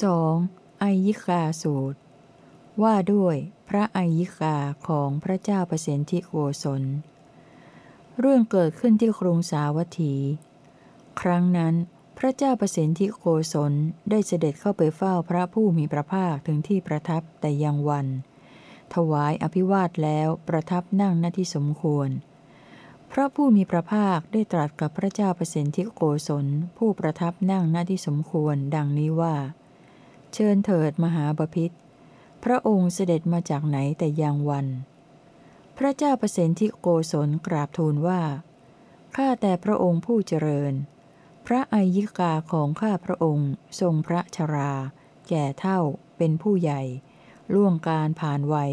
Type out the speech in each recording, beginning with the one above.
2. ไอยิกาสูตร ว่าด้วยพระไอยิกาของพระเจ้าประสิทธิโกศล เรื่องเกิดขึ้นที่กรุงสาวัตถี ครั้งนั้น พระเจ้าประสิทธิโกศลได้เสด็จเข้าไปเฝ้าพระผู้มีพระภาคถึงที่ประทับแต่ยังวัน ถวายอภิวาทแล้วประทับนั่งหน้าที่สมควร พระผู้มีพระภาคได้ตรัสกับพระเจ้าประสิทธิโกศลผู้ประทับนั่งหน้าที่สมควรดังนี้ว่า เชิญเถิดมหาบพิษพระองค์เสด็จมาจากไหนแต่ยังวัน พระเจ้าประสิทธิโกศลกราบทูลว่า ข้าแต่พระองค์ผู้เจริญ พระไอยิกาของข้าพระองค์ ทรงพระชรา แก่เท่าเป็นผู้ใหญ่ ล่วงการผ่านวัย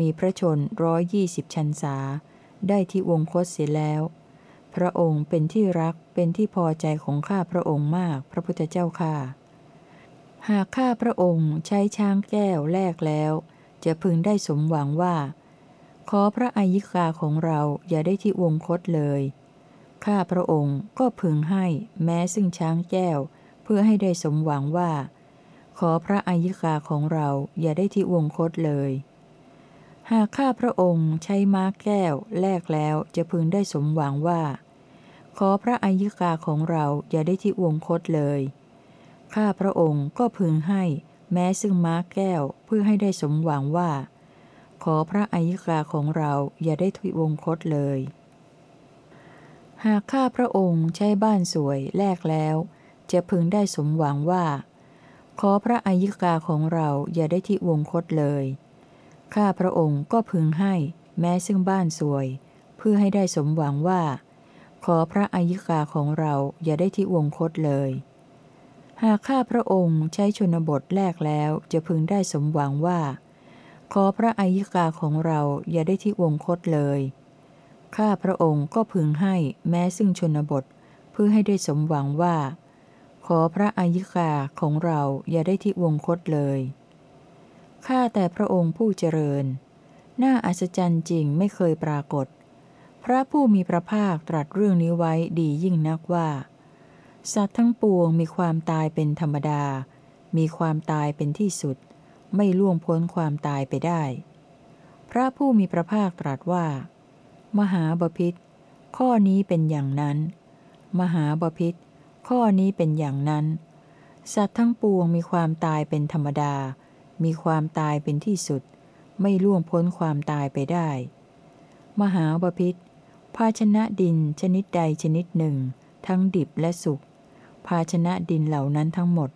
มีพระชนร้อยยี่สิบชันษา ได้ที่วงคตเสียแล้ว พระองค์เป็นที่รักเป็นที่พอใจของข้าพระองค์มากพระพุทธเจ้าข้าหากข้าพระองค์ใช้ช้างแก้วแลกแล้ว จะพึงได้สมหวังว่า ขอพระอายิกาของเราอย่าได้ที่วงคตเลย ข้าพระองค์ก็พึงให้แม้ซึ่งช้างแก้ว เพื่อให้ได้สมหวังว่า ขอพระอายิกาของเราอย่าได้ที่วงคตเลย หากข้าพระองค์ใช้ม้าแก้วแลกแล้วจะพึงได้สมหวังว่า ขอพระอายิกาของเราอย่าได้ที่วงคตเลย ข้าพระองค์ก็พึงให้แม้ซึ่งม้าแก้วเพื่อให้ได้สมหวังว่า ขอพระอายิกาของเราอย่าได้ทวิวงคตเลย หากข้าพระองค์ใช้บ้านสวยแลกแล้ว จะพึงได้สมหวังว่า ขอพระอายิกาของเราอย่าได้ที่วงคตเลย ข้าพระองค์ก็พึงให้แม้ซึ่งบ้านสวย เพื่อให้ได้สมหวังว่า ขอพระอายิกาของเราอย่าได้ที่วงคตเลย หากข้าพระองค์ใช้ชนบทแรกแล้วจะพึงได้สมหวังว่า ขอพระอายิกาของเราอย่าได้ที่วงคตเลย ข้าพระองค์ก็พึงให้แม้ซึ่งชนบท เพื่อให้ได้สมหวังว่า ขอพระอายิกาของเราอย่าได้ที่วงคตเลยข้าแต่พระองค์ผู้เจริญ น่าอัศจรรย์จริงไม่เคยปรากฏ พระผู้มีพระภาคตรัสเรื่องนี้ไว้ดียิ่งนักว่า สัตว์ทั้งปวงมีความตายเป็นธรรมดา มีความตายเป็นที่สุด ไม่ล่วงพ้นความตายไปได้ พระผู้มีพระภาคตรัสว่า มหาบพิษข้อนี้เป็นอย่างนั้น มหาบพิษข้อนี้เป็นอย่างนั้น สัตว์ทั้งปวงมีความตายเป็นธรรมดา มีความตายเป็นที่สุด ไม่ล่วงพ้นความตายไปได้ มหาบพิษภาชนะดินชนิดใดชนิดหนึ่ง ทั้งดิบและสุกภาชนะดินเหล่านั้นทั้งหมด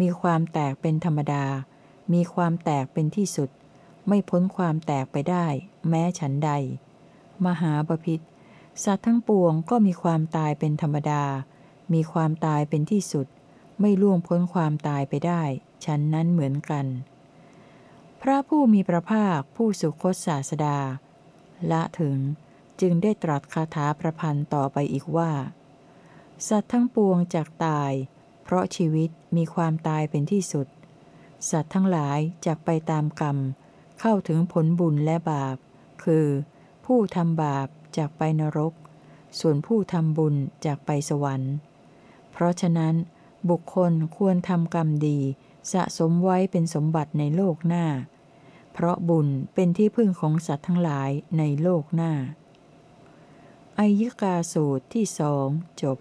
มีความแตกเป็นธรรมดา มีความแตกเป็นที่สุด ไม่พ้นความแตกไปได้ แม้ฉันใด มหาปพิธสัตว์ทั้งปวงก็มีความตายเป็นธรรมดา มีความตายเป็นที่สุด ไม่ล่วงพ้นความตายไปได้ฉันนั้นเหมือนกัน พระผู้มีพระภาคผู้สุคตศาสดา ละถึงจึงได้ตรัสคาถาประพันธ์ต่อไปอีกว่า สัตว์ทั้งปวงจากตาย เพราะชีวิตมีความตายเป็นที่สุด สัตว์ทั้งหลายจากไปตามกรรม เข้าถึงผลบุญและบาป คือ ผู้ทำบาปจากไปนรก ส่วนผู้ทำบุญจากไปสวรรค์ เพราะฉะนั้น บุคคลควรทำกรรมดี สะสมไว้เป็นสมบัติในโลกหน้า เพราะบุญเป็นที่พึ่งของสัตว์ทั้งหลายในโลกหน้าอายกาสูตรที่สองจบ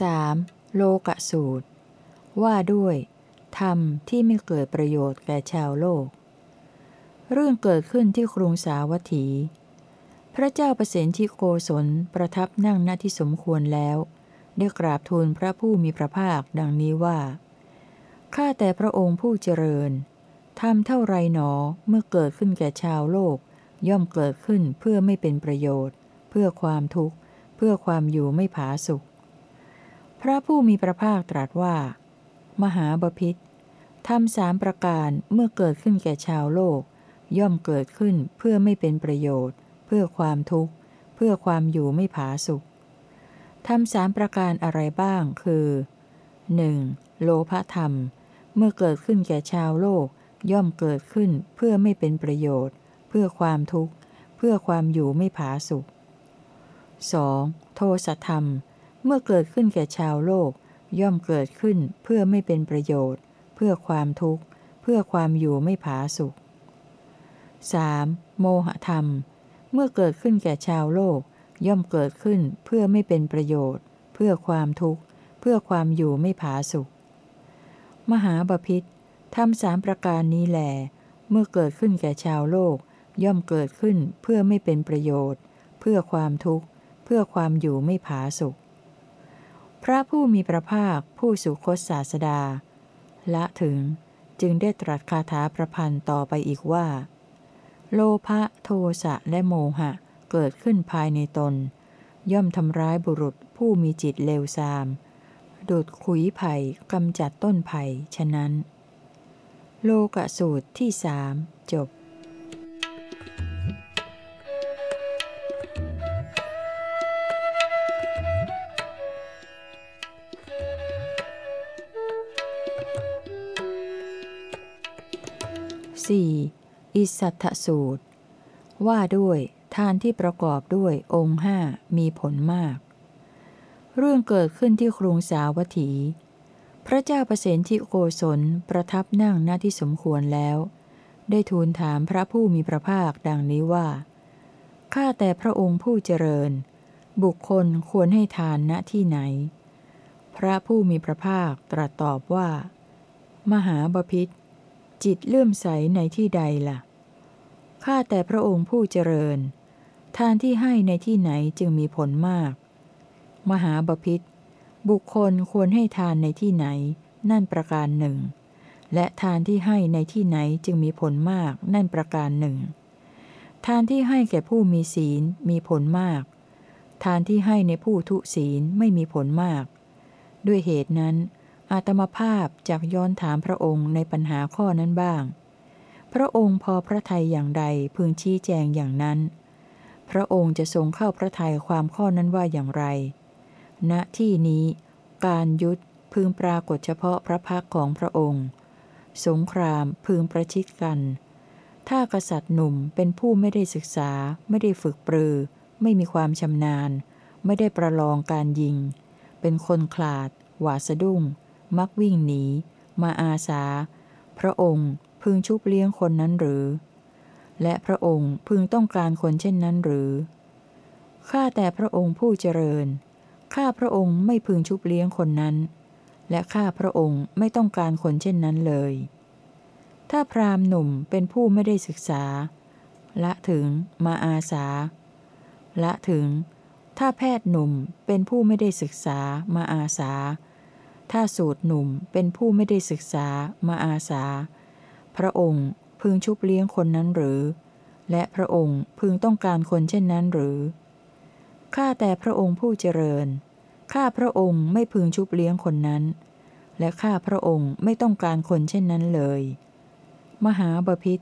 สามโลกสูตร ว่าด้วย ธรรมที่ไม่เกิดประโยชน์แก่ชาวโลก เรื่องเกิดขึ้นที่ครุงสาวัตถี พระเจ้าประสิทธิโกศลประทับนั่งณที่สมควรแล้ว ได้กราบทูลพระผู้มีพระภาคดังนี้ว่า ข้าแต่พระองค์ผู้เจริญทำเท่าไรหนอเมื่อเกิดขึ้นแก่ชาวโลก ย่อมเกิดขึ้นเพื่อไม่เป็นประโยชน์ เพื่อความทุกข์ เพื่อความอยู่ไม่ผาสุข พระผู้มีพระภาคตรัสว่า มหาบพิษทำสามประการเมื่อเกิดขึ้นแก่ชาวโลก ย่อมเกิดขึ้นเพื่อไม่เป็นประโยชน์ เพื่อความทุกข์ เพื่อความอยู่ไม่ผาสุขทำสามประการอะไรบ้างคือ 1. โลภธรรม เมื่อเกิดขึ้นแก่ชาวโลก ย่อมเกิดขึ้นเพื่อไม่เป็นประโยชน์ เพื่อความทุกข์ เพื่อความอยู่ไม่ผาสุข 2. โทสะธรรมเเมื่อเกิดขึ้นแก่ชาวโลก ย่อมเกิดขึ้นเพื่อไม่เป็นประโยชน์ เพื่อความทุกข์ เพื่อความอยู่ไม่ผาสุข 3. โมหธรรม เมื่อเกิดขึ้นแก่ชาวโลก ย่อมเกิดขึ้นเพื่อไม่เป็นประโยชน์ เพื่อความทุกข์ เพื่อความอยู่ไม่ผาสุข มหาบพิษทำสามประการนี้แหลเมื่อเกิดขึ้นแก่ชาวโลก ย่อมเกิดขึ้นเพื่อไม่เป็นประโยชน์ เพื่อความทุกข์ เพื่อความอยู่ไม่ผาสุข ระผู้มีพระภาคผู้สุคตศาสดา ละถึงจึงได้ตรัสคาถาประพันธ์ต่อไปอีกว่า โลภะโทสะและโมหะเกิดขึ้นภายในตน ย่อมทำร้ายบุรุษผู้มีจิตเลวทรามดุดขุยไผ่กำจัดต้นไผ่ฉะนั้น โลกสูตรที่สามจบ อิสัทธสูตร ว่าด้วยทานที่ประกอบด้วยองค์ห้ามีผลมาก เรื่องเกิดขึ้นที่ครุงสาวัตถี พระเจ้าประเสนที่โกศลประทับนั่งหน้าที่สมควรแล้ว ได้ทูลถามพระผู้มีพระภาคดังนี้ว่า ข้าแต่พระองค์ผู้เจริญ บุคคลควรให้ทานณที่ไหน พระผู้มีพระภาคตรัสตอบว่า มหาบพิษ จิตเลื่อมใสในที่ใดละ่ะ ข้าแต่พระองค์ผู้เจริญ ทานที่ให้ในที่ไหนจึงมีผลมาก มหาบพิษบุคคลควรให้ทานในที่ไหน นั่นประการหนึ่ง และทานที่ให้ในที่ไหนจึงมีผลมาก นั่นประการหนึ่ง ทานที่ให้แก่ผู้มีศีลมีผลมาก ทานที่ให้ในผู้ทุศีลไม่มีผลมาก ด้วยเหตุนั้น อาตมาภาพจากย้อนถามพระองค์ในปัญหาข้อนั้นบ้าง พระองค์พอพระทัยอย่างใดพึงชี้แจงอย่างนั้น พระองค์จะทรงเข้าพระทัยความข้อนั้นว่าอย่างไร ณที่นี้ การยุดพึงปรากฏเฉพาะพระพักของพระองค์ สงครามพึงประชิดกัน ถ้ากษัตริย์หนุ่มเป็นผู้ไม่ได้ศึกษา ไม่ได้ฝึกปรือ ไม่มีความชำนาญ ไม่ได้ประลองการยิง เป็นคนขลาด หวาดสะดุ้ง มักวิ่งหนี มาอาสา พระองค์พึงชุบเลี้ยงคนนั้นหรือ และพระองค์พึงต้องการคนเช่นนั้นหรือ ข้าแต่พระองค์ผู้เจริญ ข้าพระองค์ไม่พึงชุบเลี้ยงคนนั้น และข้าพระองค์ไม่ต้องการคนเช่นนั้นเลย ถ้าพรามหนุ่มเป็นผู้ไม่ได้ศึกษา ละถึงมาอาสา ละถึง ถ้าแพทย์หนุ่มเป็นผู้ไม่ได้ศึกษามาอาสา ถ้าสูตรหนุ่มเป็นผู้ไม่ได้ศึกษามาอาสา พระองค์พึงชุบเลี้ยงคนนั้นหรือ และพระองค์พึงต้องการคนเช่นนั้นหรือ ข้าแต่พระองค์ผู้เจริญ ข้าพระองค์ไม่พึงชุบเลี้ยงคนนั้น และข้าพระองค์ไม่ต้องการคนเช่นนั้นเลย มหาบพิษ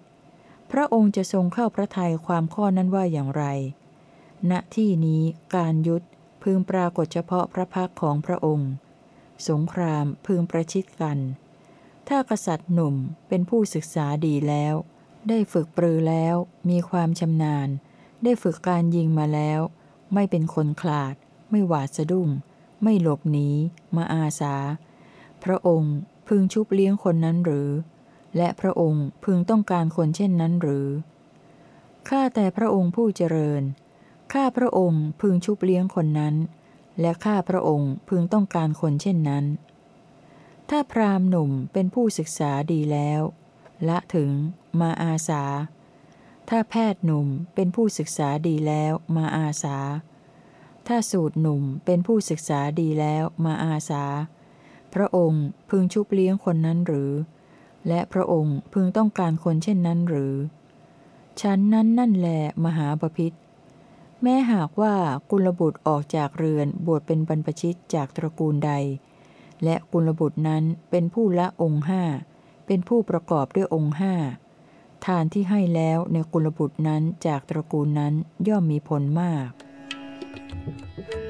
พระองค์จะทรงเข้าพระทัยความข้อนั้นว่าอย่างไร ณ ที่นี้การยุดพึงปรากฏเฉพาะพระพักของพระองค์ สงครามพึงประชิดกัน ถ้ากษัตริย์หนุ่มเป็นผู้ศึกษาดีแล้ว ได้ฝึกปรือแล้ว มีความชำนาญ ได้ฝึกการยิงมาแล้ว ไม่เป็นคนขลาด ไม่หวาดสะดุ้ง ไม่หลบหนีมาอาสา พระองค์พึงชุบเลี้ยงคนนั้นหรือ และพระองค์พึงต้องการคนเช่นนั้นหรือข้าแต่พระองค์ผู้เจริญข้าพระองค์พึงชุบเลี้ยงคนนั้น และข้าพระองค์พึงต้องการคนเช่นนั้น ถ้าพรามหนุ่มเป็นผู้ศึกษาดีแล้ว ละถึงมาอาสา ถ้าแพทย์หนุ่มเป็นผู้ศึกษาดีแล้วมาอาสา ถ้าสูตรหนุ่มเป็นผู้ศึกษาดีแล้วมาอาสา พระองค์พึงชุบเลี้ยงคนนั้นหรือ และพระองค์พึงต้องการคนเช่นนั้นหรือ ฉันนั้นนั่นแหละมหาปพิธ แม้หากว่ากุลบุตรออกจากเรือนบวชเป็นบรรพชิตจากตระกูลใด และกุลบุตรนั้นเป็นผู้ละองค์ห้าเป็นผู้ประกอบด้วยองค์ห้าทานที่ให้แล้วในกุลบุตรนั้นจากตระกูลนั้นย่อมมีผลมากอง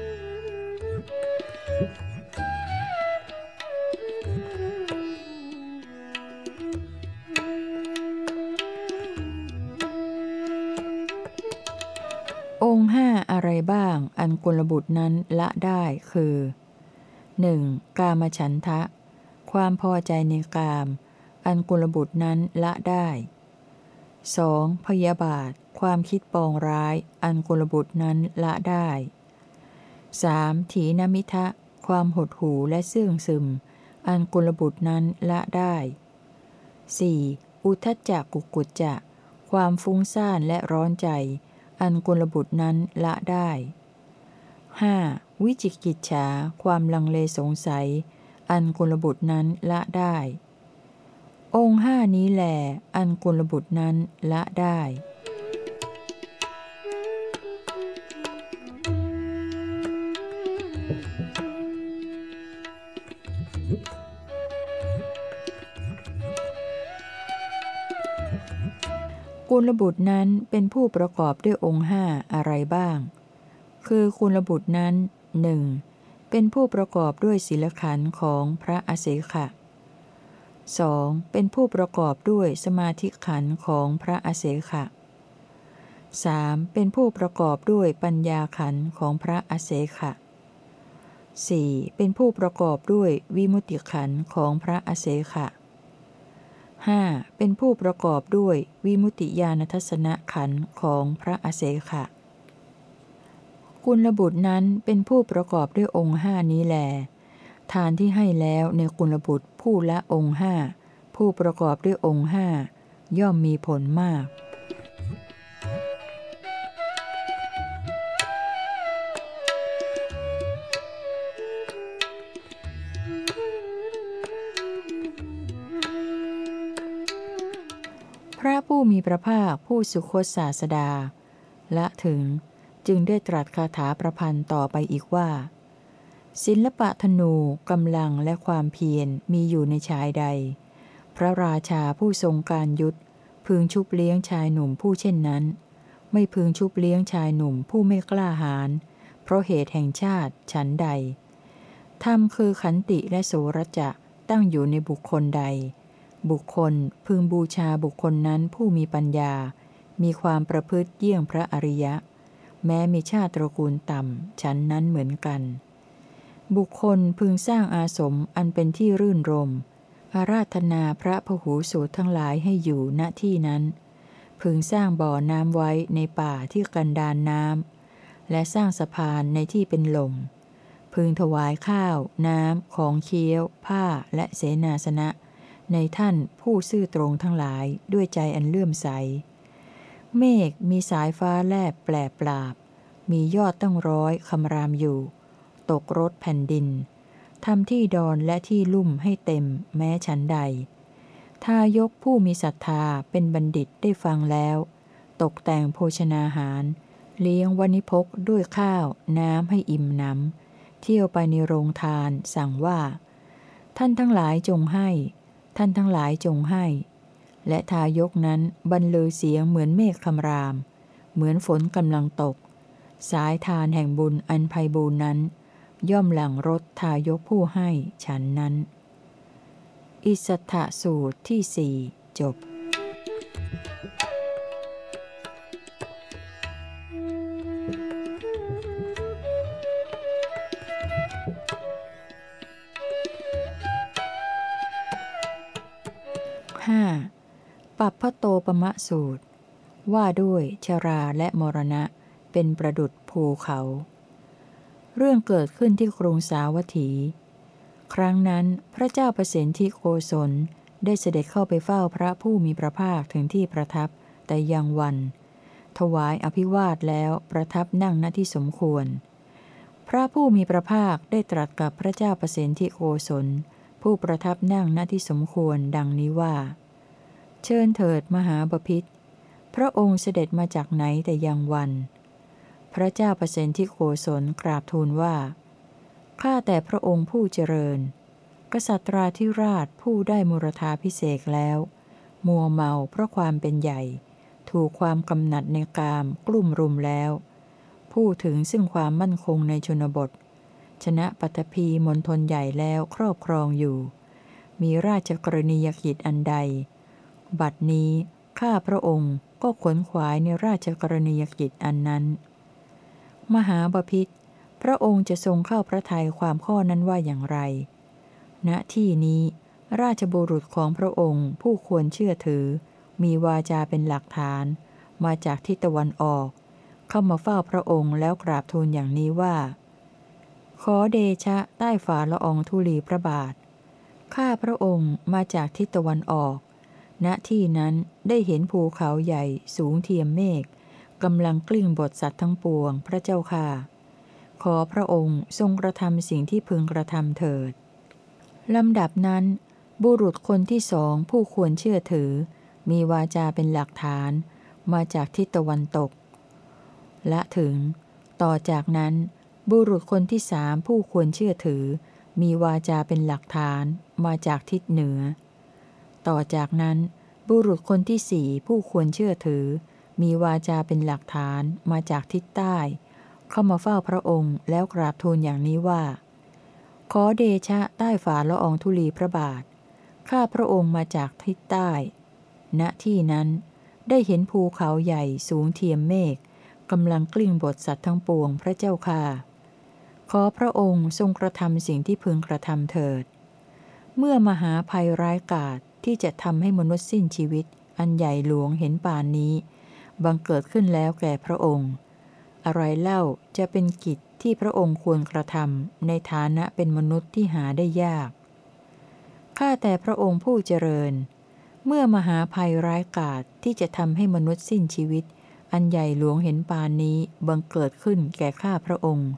บ้าง อันกุลบุตรนั้นละได้คือ 1. กามฉันทะ ความพอใจในกาม อันกุลบุตรนั้นละได้ 2. พยาบาท ความคิดปองร้าย อันกุลบุตรนั้นละได้ 3. ถีนมิทะ ความหดหู่และเสื่องซึม อันกุลบุตรนั้นละได้ 4. อุทจจกุกุจจะ ความฟุ้งซ่านและร้อนใจ อันกุลบุตรนั้นละได้ 5. วิจิกิจฉาความลังเลสงสัย อันกุลบุตรนั้นละได้ องค์ห้านี้แหลอันกุลบุตรนั้นละได้ ลบุตรนั้นเป็นผู้ประกอบด้วยองค์ห้าอะไรบ้าง คือกุลบุตรนั้นหนึ่งเป็นผู้ประกอบด้วยศีลขันธ์ของพระอเสขะ 2. เป็นผู้ประกอบด้วยสมาธิขันธ์ของพระอเสขะ 3. เป็นผู้ประกอบด้วยปัญญาขันธ์ของพระอเสขะ 4. เป็นผู้ประกอบด้วยวิมุตติขันธ์ของพระอเสขะ 5. เป็นผู้ประกอบด้วยวิมุติญาณทัศนขันของพระอเสขะ กุลบุตรนั้นเป็นผู้ประกอบด้วยองค์ห้านี้แล ทานที่ให้แล้วในกุลบุตรผู้ละองค์ห้าผู้ประกอบด้วยองค์ห้าย่อมมีผลมาก มีพระภาคผู้สุคตศาสดา และถึงจึงได้ตรัสคาถาประพันธ์ต่อไปอีกว่า ศิลปะธนูกำลังและความเพียรมีอยู่ในชายใด พระราชาผู้ทรงการยุทธพึงชุบเลี้ยงชายหนุ่มผู้เช่นนั้น ไม่พึงชุบเลี้ยงชายหนุ่มผู้ไม่กล้าหาญเพราะเหตุแห่งชาติฉันใดธรรมคือขันติและโสรจะตั้งอยู่ในบุคคลใด บุคคลพึงบูชาบุคคลนั้นผู้มีปัญญา มีความประพฤติเยี่ยงพระอริยะ แม้มีชาติตระกูลต่ำฉันนั้นเหมือนกัน บุคคลพึงสร้างอาสมอันเป็นที่รื่นรม อาราธนาพระพหูสูตรทั้งหลายให้อยู่ณที่นั้น พึงสร้างบ่อน้ำไว้ในป่าที่กันดานน้ำ และสร้างสะพานในที่เป็นลมพึงถวายข้าว น้ำ ของเคี้ยว ผ้าและเสนาสนะ ในท่านผู้ซื่อตรงทั้งหลายด้วยใจอันเลื่อมใส เมฆมีสายฟ้าแลบแปลปราบ มียอดตั้งร้อยคำรามอยู่ ตกรถแผ่นดินทำที่ดอนและที่ลุ่มให้เต็มแม้ฉันใด ทายกผู้มีศรัทธาเป็นบัณฑิตได้ฟังแล้ว ตกแต่งโภชนาหาร เลี้ยงวณิพกด้วยข้าวน้ำให้อิ่มน้ำเที่ยวไปในโรงทานสั่งว่า ท่านทั้งหลายจงให้ ท่านทั้งหลายจงให้ และทายกนั้นบรรลือเสียงเหมือนเมฆคำราม เหมือนฝนกำลังตก สายทานแห่งบุญอันไพบูรนั้น ย่อมหลังรถทายกผู้ให้ฉันนั้น อิสทะสูตรที่สี่จบ ปัปพโตปมะสูตร ว่าด้วยชราและมรณะเป็นประดุดภูเขา เรื่องเกิดขึ้นที่กรุงสาวัตถี ครั้งนั้นพระเจ้าประสิทธิโกศลได้เสด็จเข้าไปเฝ้าพระผู้มีพระภาคถึงที่ประทับแต่ยังวัน ถวายอภิวาทแล้วประทับนั่งณที่สมควร พระผู้มีพระภาคได้ตรัสกับพระเจ้าประสิทธิโกศลผู้ประทับนั่งณที่สมควรดังนี้ว่า เชิญเถิดมหาบพิษพระองค์เสด็จมาจากไหนแต่ยังวัน พระเจ้าประสิทธิโกศลกราบทูลว่า ข้าแต่พระองค์ผู้เจริญ กษัตราธิราชผู้ได้มุรธาพิเศษแล้ว มัวเมาเพราะความเป็นใหญ่ ถูกความกำหนัดในกามกลุ่มรุมแล้วพูดถึงซึ่งความมั่นคงในชนบท ชนะปัตภีมณฑลใหญ่แล้วครอบครองอยู่ มีราชกรณียกิจอันใด บัดนี้ข้าพระองค์ก็ขนขวายในราชกรณียกิจอันนั้น มหาบพิษพระองค์จะทรงเข้าพระทัยความข้อนั้นว่าอย่างไร ณ ที่นี้ ราชบุรุษของพระองค์ผู้ควรเชื่อถือ มีวาจาเป็นหลักฐาน มาจากทิศตะวันออก เข้ามาเฝ้าพระองค์แล้วกราบทูลอย่างนี้ว่า ขอเดชะใต้ฝ่าละอองธุลีพระบาท ข้าพระองค์มาจากทิศตะวันออก ณที่นั้นได้เห็นภูเขาใหญ่สูงเทียมเมฆกำลังกลิ้งบทสัตว์ทั้งปวงพระเจ้าค่ะ ขอพระองค์ทรงกระทำสิ่งที่พึงกระทำเถิดลำดับนั้น บุรุษคนที่สองผู้ควรเชื่อถือ มีวาจาเป็นหลักฐาน มาจากทิศตะวันตก และถึง ต่อจากนั้น บุรุษคนที่สามผู้ควรเชื่อถือ มีวาจาเป็นหลักฐาน มาจากทิศเหนือ ต่อจากนั้น บุรุษคนที่สี่ผู้ควรเชื่อถือ มีวาจาเป็นหลักฐานมาจากทิศใต้ เข้ามาเฝ้าพระองค์แล้วกราบทูลอย่างนี้ว่า ขอเดชะใต้ฝ่าละอองธุลีพระบาท ข้าพระองค์มาจากทิศใต้ ณที่นั้นได้เห็นภูเขาใหญ่สูงเทียมเมฆกำลังกลิ้งบทสัตว์ทั้งปวงพระเจ้าค่ะ ขอพระองค์ทรงกระทำสิ่งที่พึงกระทำเถิด เมื่อมหาภัยร้ายกาจ ที่จะทำให้มนุษย์สิ้นชีวิต อันใหญ่หลวงเห็นป่านนี้ บังเกิดขึ้นแล้วแก่พระองค์ อะไรเล่าจะเป็นกิจที่พระองค์ควรกระทำในฐานะเป็นมนุษย์ที่หาได้ยาก ข้าแต่พระองค์ผู้เจริญ เมื่อมหาภัยร้ายกาจที่จะทำให้มนุษย์สิ้นชีวิต อันใหญ่หลวงเห็นปานนี้บังเกิดขึ้นแก่ข้าพระองค์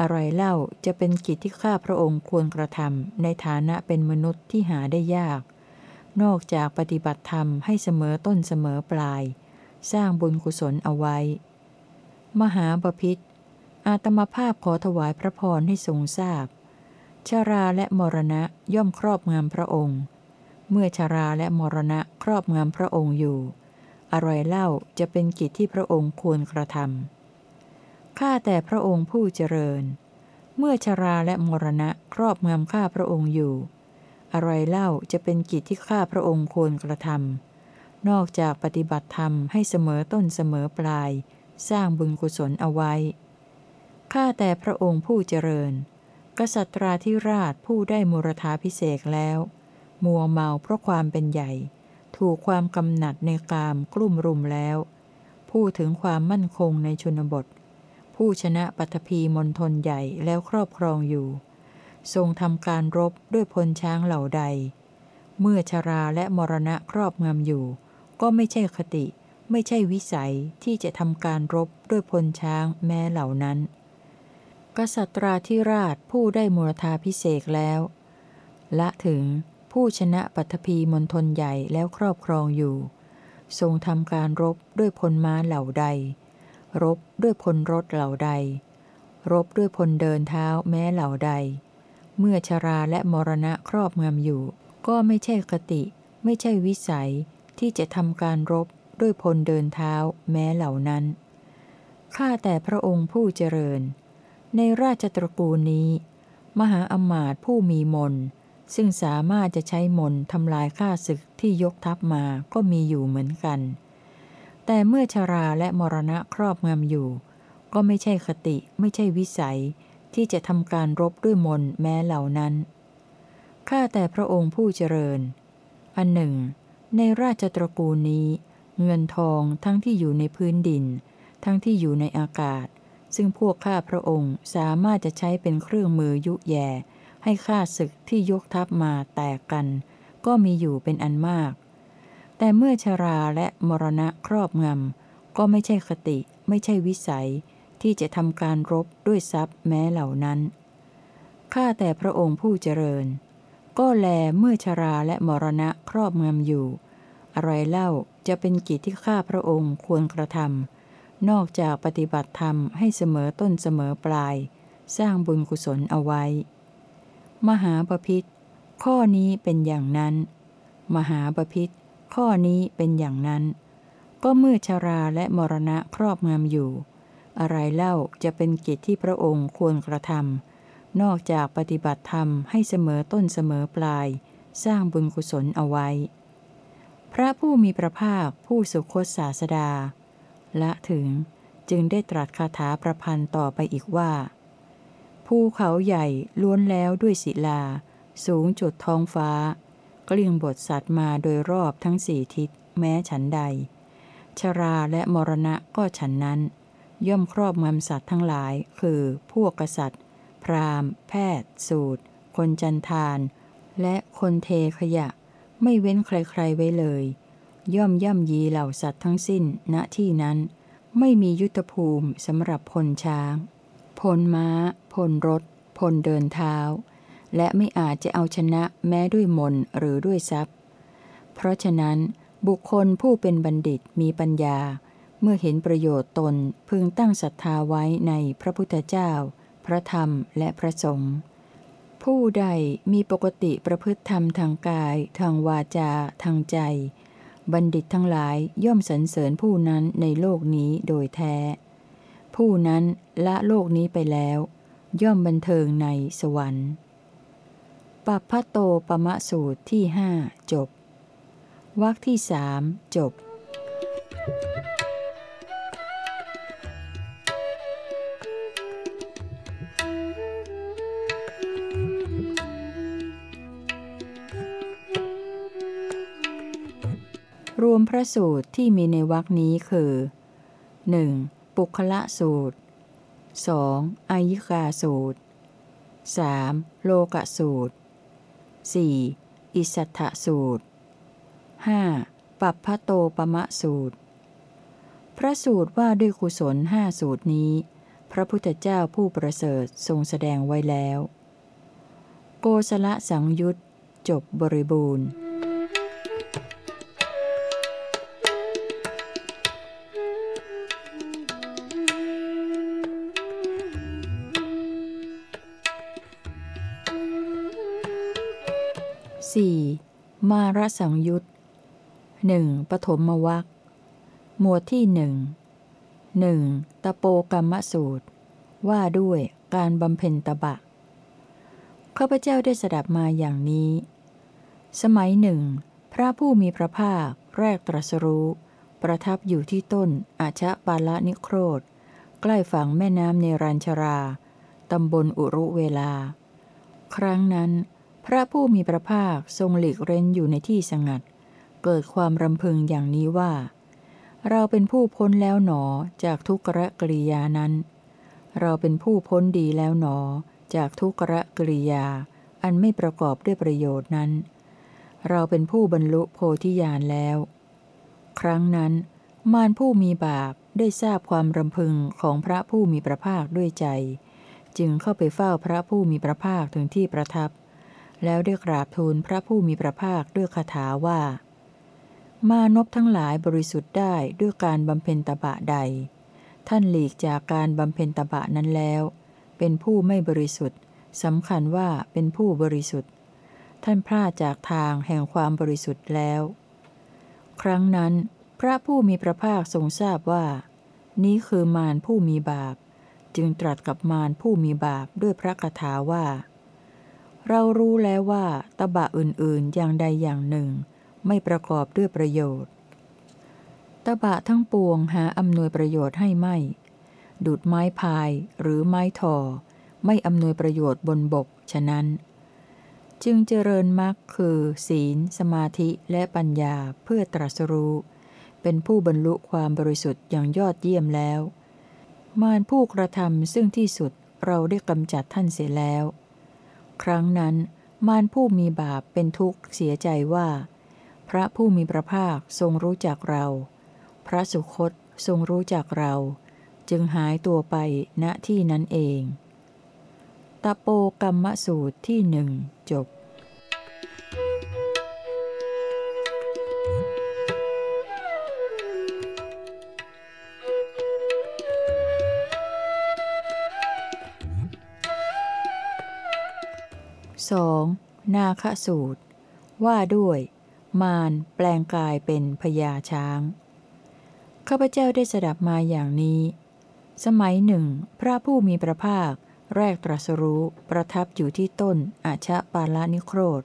อะไรเล่าจะเป็นกิจที่ข้าพระองค์ควรกระทำในฐานะเป็นมนุษย์ที่หาได้ยาก นอกจากปฏิบัติธรรมให้เสมอต้นเสมอปลาย สร้างบุญกุศลเอาไว้ มหาบพิษอาตมาภาพขอถวายพระพรให้ทรงทราบ ชาราและมรณะย่อมครอบงำพระองค์ เมื่อชาราและมรณะครอบงำพระองค์อยู่ อะไรเล่าจะเป็นกิจที่พระองค์ควรกระทำข้าแต่พระองค์ผู้เจริญ เมื่อชาราและมรณะครอบงำข้าพระองค์อยู่ อะไรเล่าจะเป็นกิจที่ข้าพระองค์ควรกระทำนอกจากปฏิบัติธรรมให้เสมอต้นเสมอปลาย สร้างบุญกุศลเอาไว้ ข้าแต่พระองค์ผู้เจริญ กษัตราธิราชผู้ได้มรธาพิเศษแล้ว มัวเมาเพราะความเป็นใหญ่ ถูกความกำหนัดในกามกลุ่มรุมแล้ว พูดถึงความมั่นคงในชนบท ผู้ชนะปัตภีมณฑลใหญ่แล้วครอบครองอยู่ ทรงทำการรบด้วยพลช้างเหล่าใด เมื่อชราและมรณะครอบงำอยู่ ก็ไม่ใช่คติ ไม่ใช่วิสัยที่จะทำการรบด้วยพลช้างแม้เหล่านั้น กษัตราธิราชผู้ได้มูรธาพิเศษแล้ว ละถึงผู้ชนะปัทภีมณฑลใหญ่แล้วครอบครองอยู่ ทรงทำการรบด้วยพลม้าเหล่าใด รบด้วยพลรถเหล่าใด รบด้วยพลเดินเท้าแม้เหล่าใด เมื่อชราและมรณะครอบงำอยู่ ก็ไม่ใช่คติ ไม่ใช่วิสัยที่จะทำการรบด้วยพลเดินเท้าแม้เหล่านั้น ข้าแต่พระองค์ผู้เจริญ ในราชตระกูลนี้ มหาอมาตย์ผู้มีมน ซึ่งสามารถจะใช้มนทำลายข้าศึกที่ยกทัพมาก็มีอยู่เหมือนกัน แต่เมื่อชราและมรณะครอบงำอยู่ ก็ไม่ใช่คติไม่ใช่วิสัย ที่จะทำการรบด้วยมนแม้เหล่านั้น ข้าแต่พระองค์ผู้เจริญ อันหนึ่ง ในราชตระกูลนี้ เงินทองทั้งที่อยู่ในพื้นดิน ทั้งที่อยู่ในอากาศ ซึ่งพวกข้าพระองค์สามารถจะใช้เป็นเครื่องมือยุแย่ ให้ข้าศึกที่ยกทัพมาแตกกัน ก็มีอยู่เป็นอันมาก แต่เมื่อชราและมรณะครอบงำก็ไม่ใช่คติ ไม่ใช่วิสัย ที่จะทำการรบด้วยทรัพย์แม้เหล่านั้น ข้าแต่พระองค์ผู้เจริญ ก็แลเมื่อชราและมรณะครอบงำอยู่ อะไรเล่าจะเป็นกิจที่ข้าพระองค์ควรกระทำนอกจากปฏิบัติธรรมให้เสมอต้นเสมอปลาย สร้างบุญกุศลเอาไว้ มหาปพิธข้อนี้เป็นอย่างนั้น มหาปพิธข้อนี้เป็นอย่างนั้น ก็เมื่อชราและมรณะครอบงำอยู่ อะไรเล่าจะเป็นกิจที่พระองค์ควรกระทำนอกจากปฏิบัติธรรมให้เสมอต้นเสมอปลาย สร้างบุญกุศลเอาไว้ พระผู้มีพระภาคผู้สุคตศาสดา ละถึงจึงได้ตรัสคาถาประพันธ์ต่อไปอีกว่า ภูเขาใหญ่ล้วนแล้วด้วยศิลา สูงจุดท้องฟ้า กลิ่งบทสัตว์มาโดยรอบทั้งสี่ทิศแม้ฉันใด ชราและมรณะก็ฉันนั้น ย่อมครอบงำสัตว์ทั้งหลาย คือพวกกษัตริย์ พราหมณ์ แพทย์ สูตร คนจันทาน และคนเทขยะ ไม่เว้นใครๆไว้เลย ย่อมย่ำยีเหล่าสัตว์ทั้งสิ้นณที่นั้น ไม่มียุทธภูมิสำหรับพลช้าง พลม้า พลรถ พลเดินเท้า และไม่อาจจะเอาชนะแม้ด้วยมนหรือด้วยทรัพย์ เพราะฉะนั้นบุคคลผู้เป็นบัณฑิตมีปัญญา เมื่อเห็นประโยชน์ตนพึงตั้งศรัทธาไว้ในพระพุทธเจ้า พระธรรมและพระสงฆ์ผู้ใดมีปกติประพฤติธรรมทางกาย ทางวาจา ทางใจ บัณฑิตทั้งหลายย่อมสรรเสริญผู้นั้นในโลกนี้โดยแท้ ผู้นั้นละโลกนี้ไปแล้ว ย่อมบันเทิงในสวรรค์ปัพพะโตปมะสูตรที่หจบวรรคที่สามจบ วมพระสูตรที่มีในวรคนี้คือ 1. ปุคละสูตร 2. อายิกาสูตร 3. โลกสูตร 4. อิสัทธสูตร 5. ปัปพะโตปมะสูตร พระสูตรว่าด้วยกุศลห้าสูตรนี้ พระพุทธเจ้าผู้ประเสริฐทรงแสดงไว้แล้ว โกสละสังยุตจบบริบูรณ์ รสังยุตหนึ่งปฐมวัคหมวดที่หนึ่งหนึ่งตะโปกรรมสูตร ว่าด้วยการบำเพ็ญตบะข้าพเจ้าได้สดับมาอย่างนี้ สมัยหนึ่ง พระผู้มีพระภาค แรกตรัสรู้ ประทับอยู่ที่ต้นอาชะปาละนิโครธ ใกล้ฝั่งแม่น้ำเนรัญชรา ตำบลอุรุเวลา ครั้งนั้น พระผู้มีพระภาคทรงหลีกเร้นอยู่ในที่สงัด เกิดความรำพึงอย่างนี้ว่า เราเป็นผู้พ้นแล้วหนอจากทุกขกริยานั้น เราเป็นผู้พ้นดีแล้วหนอ จากทุกขกริยา อันไม่ประกอบด้วยประโยชน์นั้น เราเป็นผู้บรรลุโพธิญาณแล้ว ครั้งนั้น มารผู้มีบาปได้ทราบความรำพึงของพระผู้มีพระภาคด้วยใจ จึงเข้าไปเฝ้าพระผู้มีพระภาคถึงที่ประทับ แล้วได้กราบทูลพระผู้มีพระภาคด้วยคาถาว่า มานพทั้งหลายบริสุทธิ์ได้ด้วยการบำเพ็ญตบะใด ท่านหลีกจากการบำเพ็ญตบะนั้นแล้ว เป็นผู้ไม่บริสุทธิ์สำคัญว่าเป็นผู้บริสุทธิ์ ท่านพลาดจากทางแห่งความบริสุทธิ์แล้ว ครั้งนั้น พระผู้มีพระภาคทรงทราบว่า นี้คือมารผู้มีบาป จึงตรัสกับมารผู้มีบาปด้วยพระคาถาว่า เรารู้แล้วว่าตบะอื่นๆอย่างใดอย่างหนึ่ง ไม่ประกอบด้วยประโยชน์ ตบะทั้งปวงหาอำนวยประโยชน์ให้ไม่ดูดไม้พายหรือไม้ทอ ไม่อำนวยประโยชน์บนบกฉะนั้น จึงเจริญมรรคคือ ศีล สมาธิและปัญญาเพื่อตรัสรู้ เป็นผู้บรรลุความบริสุทธิ์อย่างยอดเยี่ยมแล้ว มารผู้กระทำซึ่งที่สุดเราได้กำจัดท่านเสียแล้ว ครั้งนั้น มารผู้มีบาปเป็นทุกข์เสียใจว่า พระผู้มีพระภาคทรงรู้จักเรา พระสุคตทรงรู้จักเรา จึงหายตัวไปณที่นั้นเอง ตะโปกรรมสูตรที่หนึ่งจบ 2. นาคสูตร ว่าด้วย มารแปลงกายเป็นพญาช้าง ข้าพเจ้าได้สดับมาอย่างนี้ สมัยหนึ่ง พระผู้มีพระภาค แรกตรัสรู้ประทับอยู่ที่ต้นอาชะปาลานิโครธ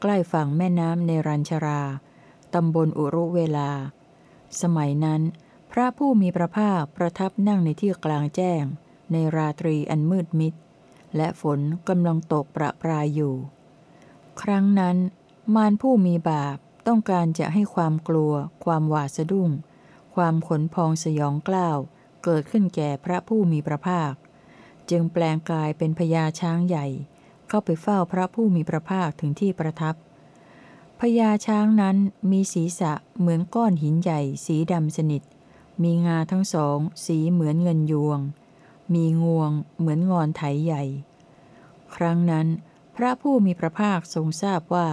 ใกล้ฝั่งแม่น้ำในรัญชรา ตำบลอุรุเวลา สมัยนั้น พระผู้มีพระภาคประทับนั่งในที่กลางแจ้ง ในราตรีอันมืดมิด และฝนกำลังตกประปรายอยู่ ครั้งนั้น มารผู้มีบาปต้องการจะให้ความกลัว ความหวาดสะดุ้ง ความขนพองสยองกล้าว เกิดขึ้นแก่พระผู้มีพระภาค จึงแปลงกายเป็นพญาช้างใหญ่ เข้าไปเฝ้าพระผู้มีพระภาคถึงที่ประทับพญาช้างนั้นมีศีรษะเหมือนก้อนหินใหญ่สีดำสนิท มีงาทั้งสองสีเหมือนเงินยวง มีงวง เหมือนงอนไถใหญ่ ครั้งนั้น พระผู้มีพระภาคทรงทราบว่า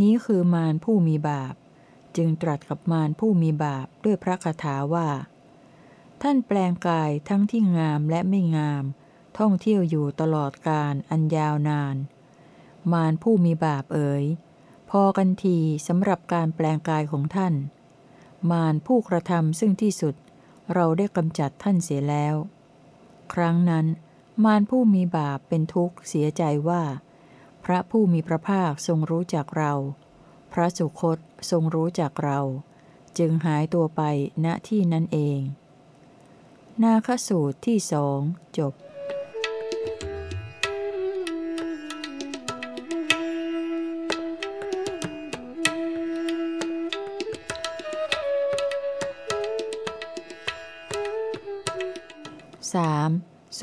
นี้คือมารผู้มีบาป จึงตรัสกับมารผู้มีบาปด้วยพระคาถาว่า ท่านแปลงกายทั้งที่งามและไม่งาม ท่องเที่ยวอยู่ตลอดการอันยาวนาน มารผู้มีบาปเอ๋ยพอกันทีสำหรับการแปลงกายของท่าน มารผู้กระทำซึ่งที่สุดเราได้กำจัดท่านเสียแล้ว ครั้งนั้น มารผู้มีบาปเป็นทุกข์เสียใจว่า พระผู้มีพระภาคทรงรู้จักเรา พระสุคตทรงรู้จักเรา จึงหายตัวไปณที่นั้นเอง นาคสูตรที่สองจบ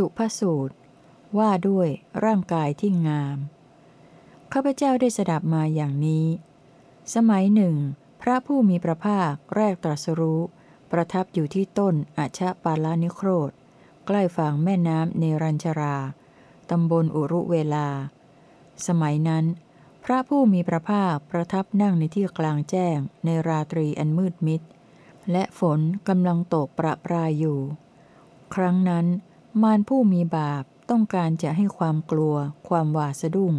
สุภสูตร ว่าด้วยร่างกายที่งาม ข้าพเจ้าได้สดับมาอย่างนี้ สมัยหนึ่ง พระผู้มีพระภาคแรกตรัสรู้ ประทับอยู่ที่ต้นอาชะปาลานิโครธ ใกล้ฝั่งแม่น้ำเนรัญชรา ตำบลอุรุเวลา สมัยนั้น พระผู้มีพระภาคประทับนั่งในที่กลางแจ้งในราตรีอันมืดมิดและฝนกำลังตกประปรายอยู่ ครั้งนั้น มารผู้มีบาปต้องการจะให้ความกลัว ความหวาดสะดุ้ง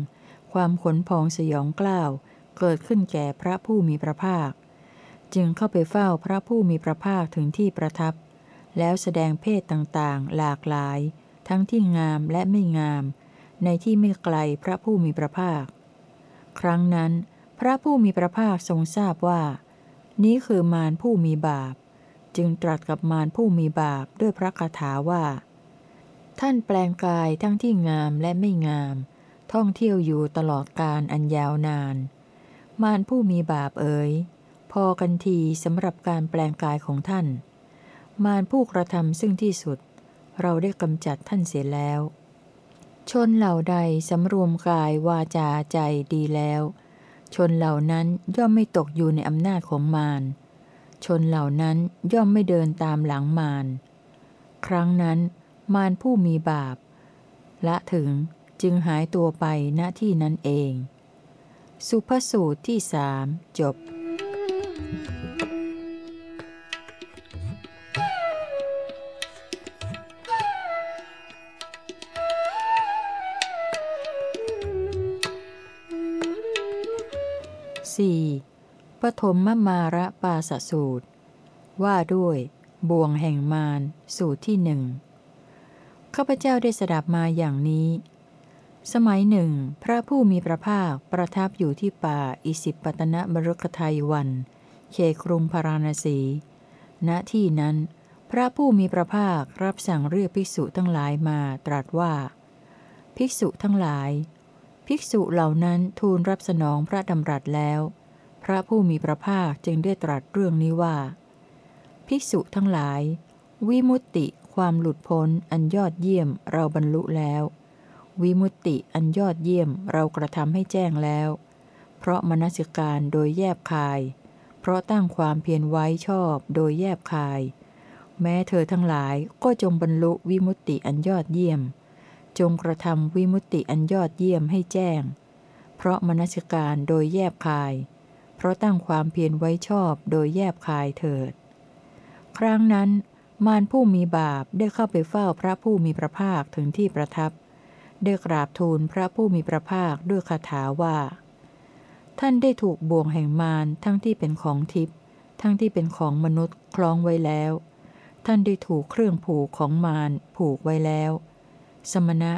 ความขนพองสยองกล้าว เกิดขึ้นแก่พระผู้มีพระภาค จึงเข้าไปเฝ้าพระผู้มีพระภาคถึงที่ประทับ แล้วแสดงเพศต่างๆ หลากหลาย ทั้งที่งามและไม่งาม ในที่ไม่ไกลพระผู้มีพระภาค ครั้งนั้น พระผู้มีพระภาคทรงทราบว่า นี้คือมารผู้มีบาป จึงตรัสกับมารผู้มีบาปด้วยพระคาถาว่า ท่านแปลงกายทั้งที่งามและไม่งาม ท่องเที่ยวอยู่ตลอดการอันยาวนาน มารผู้มีบาปเอ๋ย พอกันทีสำหรับการแปลงกายของท่าน มารผู้กระทำซึ่งที่สุด เราได้กำจัดท่านเสียแล้ว ชนเหล่าใดสำรวมกายวาจาใจดีแล้ว ชนเหล่านั้นย่อมไม่ตกอยู่ในอำนาจของมาร ชนเหล่านั้นย่อมไม่เดินตามหลังมาร ครั้งนั้น มารผู้มีบาป ละถึงจึงหายตัวไปณที่นั้นเอง สุภสูตรที่สามจบ 4. ปฐมมมาระปาสสูตร ว่าด้วยบ่วงแห่งมารสูตรที่หนึ่ง ข้าพเจ้าได้สดับมาอย่างนี้ สมัยหนึ่ง พระผู้มีพระภาคประทับอยู่ที่ป่าอิสิปตนมรุกทายวัน เขตกรุงพาราณสี ณที่นั้น พระผู้มีพระภาครับสั่งเรียกภิกษุทั้งหลายมาตรัสว่า ภิกษุทั้งหลาย ภิกษุเหล่านั้นทูลรับสนองพระดำรัสแล้ว พระผู้มีพระภาคจึงได้ตรัสเรื่องนี้ว่า ภิกษุทั้งหลาย วิมุตติ ความหลุดพ้นอันยอดเยี่ยมเราบรรลุแล้ว วิมุตติอันยอดเยี่ยมเรากระทำให้แจ้งแล้ว เพราะมนสิการโดยแยบคาย เพราะตั้งความเพียรไว้ชอบโดยแยบคาย แม้เธอทั้งหลายก็จงบรรลุวิมุตติอันยอดเยี่ยม จงกระทำวิมุตติอันยอดเยี่ยมให้แจ้ง เพราะมนสิการโดยแยบคาย เพราะตั้งความเพียรไว้ชอบโดยแยบคายเถิด ครั้งนั้น มารผู้มีบาปได้เข้าไปเฝ้าพระผู้มีพระภาคถึงที่ประทับ ได้กราบทูลพระผู้มีพระภาคด้วยคาถาว่า ท่านได้ถูกบ่วงแห่งมารทั้งที่เป็นของทิพย์ทั้งที่เป็นของมนุษย์คล้องไว้แล้ว ท่านได้ถูกเครื่องผูกของมารผูกไว้แล้ว สมณะ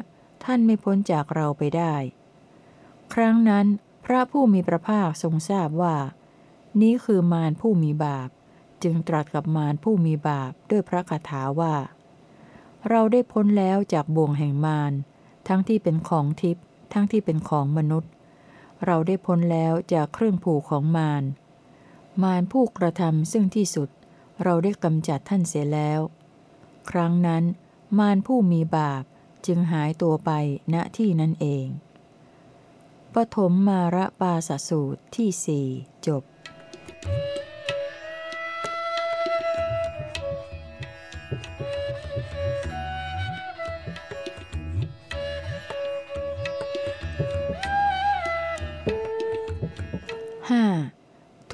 ท่านไม่พ้นจากเราไปได้ ครั้งนั้น พระผู้มีพระภาคทรงทราบว่า นี้คือมารผู้มีบาป จึงตรัสกับมารผู้มีบาปด้วยพระคาถาว่า เราได้พ้นแล้วจากบ่วงแห่งมารทั้งที่เป็นของทิพย์ทั้งที่เป็นของมนุษย์ เราได้พ้นแล้วจากเครื่องผูกของมารมารผู้กระทำซึ่งที่สุด เราได้กำจัดท่านเสียแล้ว ครั้งนั้น มารผู้มีบาปจึงหายตัวไปณที่นั้นเองปฐมมาระปาสสูตรที่สี่จบ 5.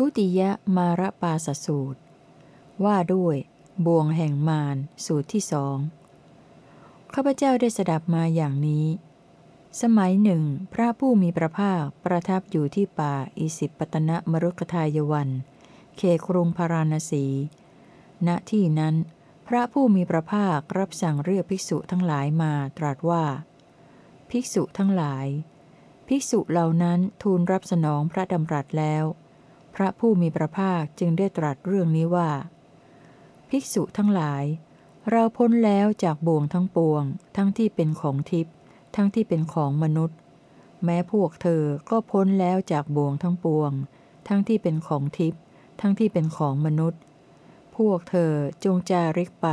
ทุติยมาระปาสสูตร ว่าด้วย บ่วงแห่งมารสูตรที่สองข้าพเจ้าได้สดับมาอย่างนี้ สมัยหนึ่ง พระผู้มีพระภาคประทับอยู่ที่ป่าอิสิปตนมรุกทายวัน เขครุงพาราณสี ณที่นั้น พระผู้มีพระภาครับสั่งเรียกภิกษุทั้งหลายมาตรัสว่า ภิกษุทั้งหลาย ภิกษุเหล่านั้นทูลรับสนองพระดำรัสแล้ว พระผู้มีพระภาคจึงได้ตรัสเรื่องนี้ว่า ภิกษุทั้งหลาย เราพ้นแล้วจากบ่วงทั้งปวง ทั้งที่เป็นของทิพย์ทั้งที่เป็นของมนุษย์ แม้พวกเธอก็พ้นแล้วจากบ่วงทั้งปวง ทั้งที่เป็นของทิพย์ทั้งที่เป็นของมนุษย์ พวกเธอจงจาริกไป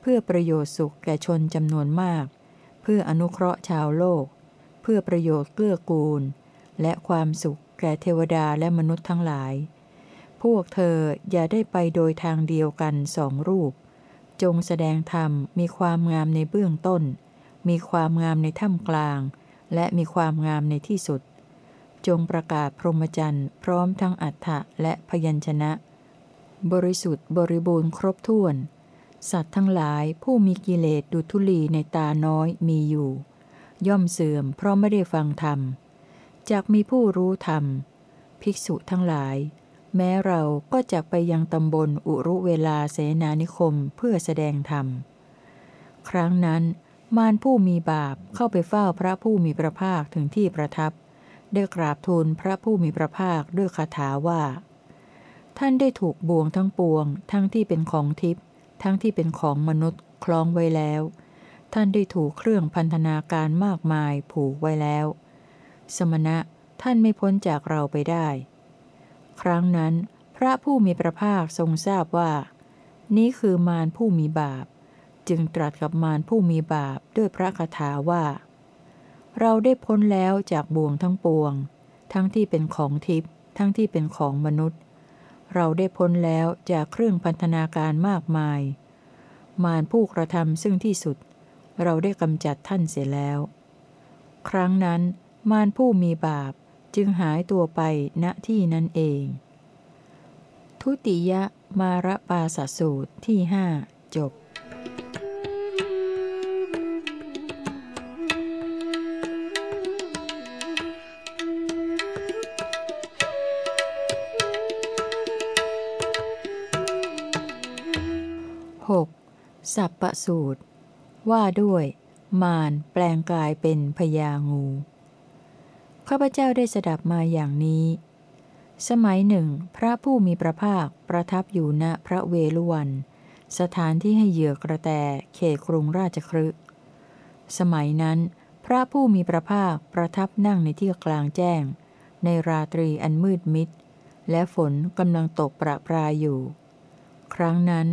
เพื่อประโยชน์สุขแก่ชนจำนวนมาก เพื่ออนุเคราะห์ชาวโลก เพื่อประโยชน์เกื้อกูล และความสุข แก่เทวดาและมนุษย์ทั้งหลาย พวกเธออย่าได้ไปโดยทางเดียวกันสองรูป จงแสดงธรรมมีความงามในเบื้องต้น มีความงามในถ้ำกลาง และมีความงามในที่สุด จงประกาศพรหมจรรย์พร้อมทั้งอัฏฐะและพยัญชนะ บริสุทธิ์บริบูรณ์ครบถ้วน สัตว์ทั้งหลายผู้มีกิเลสดุทุลีในตาน้อยมีอยู่ ย่อมเสื่อมเพราะไม่ได้ฟังธรรม จากมีผู้รู้ธรรม ภิกษุทั้งหลาย แม้เราก็จะไปยังตำบลอุรุเวลาเสนานิคมเพื่อแสดงธรรม ครั้งนั้น มารผู้มีบาปเข้าไปเฝ้าพระผู้มีพระภาคถึงที่ประทับ ได้กราบทูลพระผู้มีพระภาคด้วยคาถาว่า ท่านได้ถูกบ่วงทั้งปวง ทั้งที่เป็นของทิพย์ทั้งที่เป็นของมนุษย์คล้องไว้แล้ว ท่านได้ถูกเครื่องพันธนาการมากมายผูกไว้แล้ว สมณะท่านไม่พ้นจากเราไปได้ ครั้งนั้น พระผู้มีพระภาคทรงทราบว่า นี้คือมารผู้มีบาป จึงตรัสกับมารผู้มีบาปด้วยพระคาถาว่า เราได้พ้นแล้วจากบ่วงทั้งปวง ทั้งที่เป็นของทิพย์ทั้งที่เป็นของมนุษย์ เราได้พ้นแล้วจากเครื่องพันธนาการมากมาย มารผู้กระทำซึ่งที่สุด เราได้กำจัดท่านเสียแล้ว ครั้งนั้น มารผู้มีบาปจึงหายตัวไปณที่นั้นเอง ทุติยมารปาสสูตรที่หจบ 6. สัพปสูตร ว่าด้วย มารแปลงกายเป็นพญางู ข้าพเจ้าได้สดับมาอย่างนี้ สมัยหนึ่ง พระผู้มีพระภาคประทับอยู่ณพระเวลุวัน สถานที่ให้เหยื่อกระแตเขตกรุงราชครึสมัยนั้น พระผู้มีพระภาคประทับนั่งในที่กลางแจ้ง ในราตรีอันมืดมิด และฝนกำลังตกประปรายอยู่ ครั้งนั้น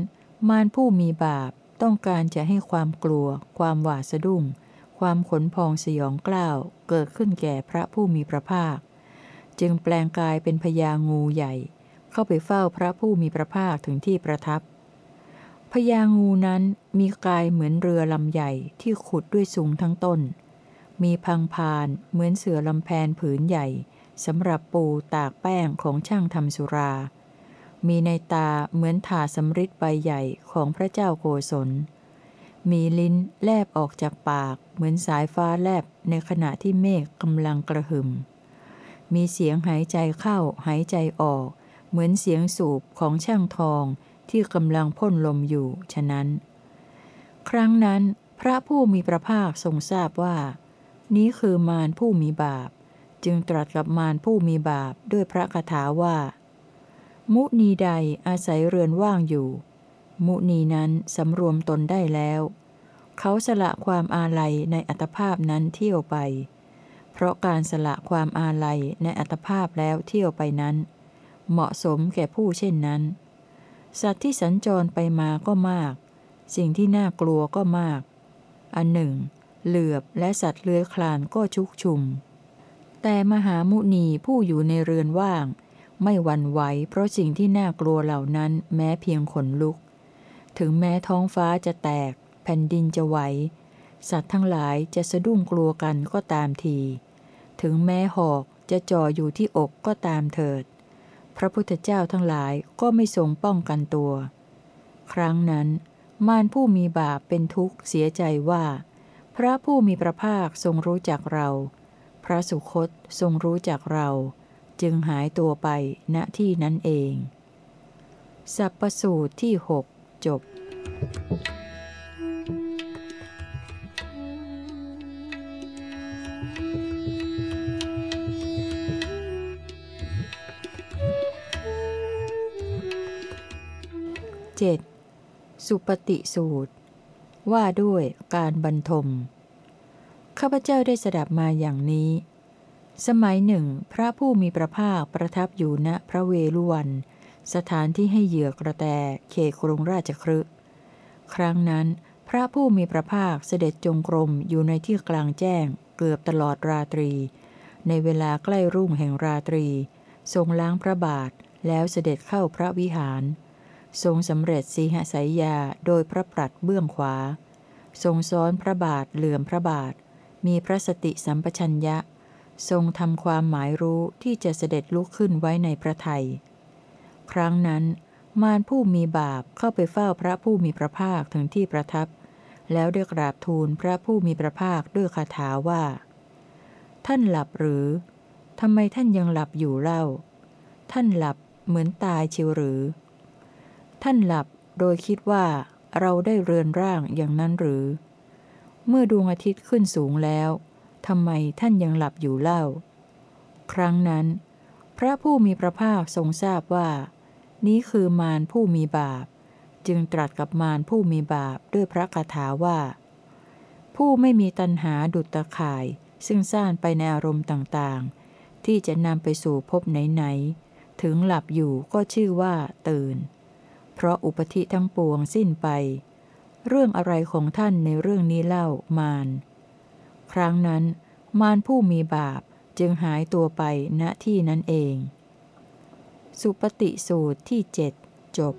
มารผู้มีบาปต้องการจะให้ความกลัว ความหวาดสะดุ้ง ความขนพองสยองกล้าวเกิดขึ้นแก่พระผู้มีพระภาค จึงแปลงกายเป็นพญางูใหญ่ เข้าไปเฝ้าพระผู้มีพระภาคถึงที่ประทับพญางูนั้นมีกายเหมือนเรือลำใหญ่ที่ขุดด้วยสูงทั้งต้น มีพังพานเหมือนเสือลำแพนผืนใหญ่สำหรับปูตากแป้งของช่างทำสุรา มีในตาเหมือนถาสำริดใบใหญ่ของพระเจ้าโกศล มีลิ้นแลบออกจากปาก เหมือนสายฟ้าแลบในขณะที่เมฆกำลังกระหึ่ม มีเสียงหายใจเข้าหายใจออก เหมือนเสียงสูบของช่างทองที่กำลังพ่นลมอยู่ฉะนั้น ครั้งนั้นพระผู้มีพระภาคทรงทราบว่า นี้คือมารผู้มีบาป จึงตรัสกับมารผู้มีบาปด้วยพระคาถาว่า มุนีใดอาศัยเรือนว่างอยู่ มุนีนั้นสำรวมตนได้แล้ว เขาสละความอาลัยในอัตภาพนั้นเที่ยวไป เพราะการสละความอาลัยในอัตภาพแล้วเที่ยวไปนั้น เหมาะสมแก่ผู้เช่นนั้น สัตว์ที่สัญจรไปมาก็มาก สิ่งที่น่ากลัวก็มาก อันหนึ่ง เหลือบและสัตว์เลื้อยคลานก็ชุกชุม แต่มหามุนีผู้อยู่ในเรือนว่าง ไม่หวั่นไหวเพราะสิ่งที่น่ากลัวเหล่านั้นแม้เพียงขนลุก ถึงแม้ท้องฟ้าจะแตก แผ่นดินจะไหว สัตว์ทั้งหลายจะสะดุ้งกลัวกันก็ตามที ถึงแม้หอกจะจ่ออยู่ที่อกก็ตามเถิด พระพุทธเจ้าทั้งหลายก็ไม่ทรงป้องกันตัว ครั้งนั้น มารผู้มีบาปเป็นทุกข์เสียใจว่า พระผู้มีพระภาคทรงรู้จักเรา พระสุคตทรงรู้จักเรา จึงหายตัวไปณที่นั้นเอง สัพปสูตรที่หก จบ 7. สุปฏิสูตร ว่าด้วยการบรรทม ข้าพเจ้าได้สดับมาอย่างนี้ สมัยหนึ่ง พระผู้มีพระภาคประทับอยู่ณพระเวลุวัน สถานที่ให้เหยื่อกระแตเขตกรุงราชครึครั้งนั้น พระผู้มีพระภาคเสด็จจงกรมอยู่ในที่กลางแจ้ง เกือบตลอดราตรี ในเวลาใกล้รุ่งแห่งราตรี ทรงล้างพระบาทแล้วเสด็จเข้าพระวิหาร ทรงสำเร็จสีหสายยาโดยพระปรัดเบื้องขวา ทรงซ้อนพระบาทเหลื่อมพระบาท มีพระสติสัมปชัญญะ ทรงทำความหมายรู้ที่จะเสด็จลุกขึ้นไว้ในพระไทย ครั้งนั้นมารผู้มีบาปเข้าไปเฝ้าพระผู้มีพระภาคถึงที่ประทับ แล้วได้กราบทูลพระผู้มีพระภาคด้วยคาถาว่า ท่านหลับหรือทำไมท่านยังหลับอยู่เล่า ท่านหลับเหมือนตายเชียวหรือ ท่านหลับโดยคิดว่าเราได้เรือนร่างอย่างนั้นหรือ เมื่อดวงอาทิตย์ขึ้นสูงแล้วทำไมท่านยังหลับอยู่เล่า ครั้งนั้น ระผู้มีพระภาคทรงทราบว่า นี้คือมารผู้มีบาป จึงตรัสกับมารผู้มีบาปด้วยพระคาถาว่า ผู้ไม่มีตัณหาดุจตะข่าย ซึ่งสร้างไปในอารมณ์ต่างๆ ที่จะนำไปสู่ภพไหนๆถึงหลับอยู่ก็ชื่อว่าตื่น เพราะอุปธิทั้งปวงสิ้นไป เรื่องอะไรของท่านในเรื่องนี้เล่ามารครั้งนั้น มารผู้มีบาป จึงหายตัวไปณที่นั้นเอง สุปฏิสูตรที่เจ็ดจบ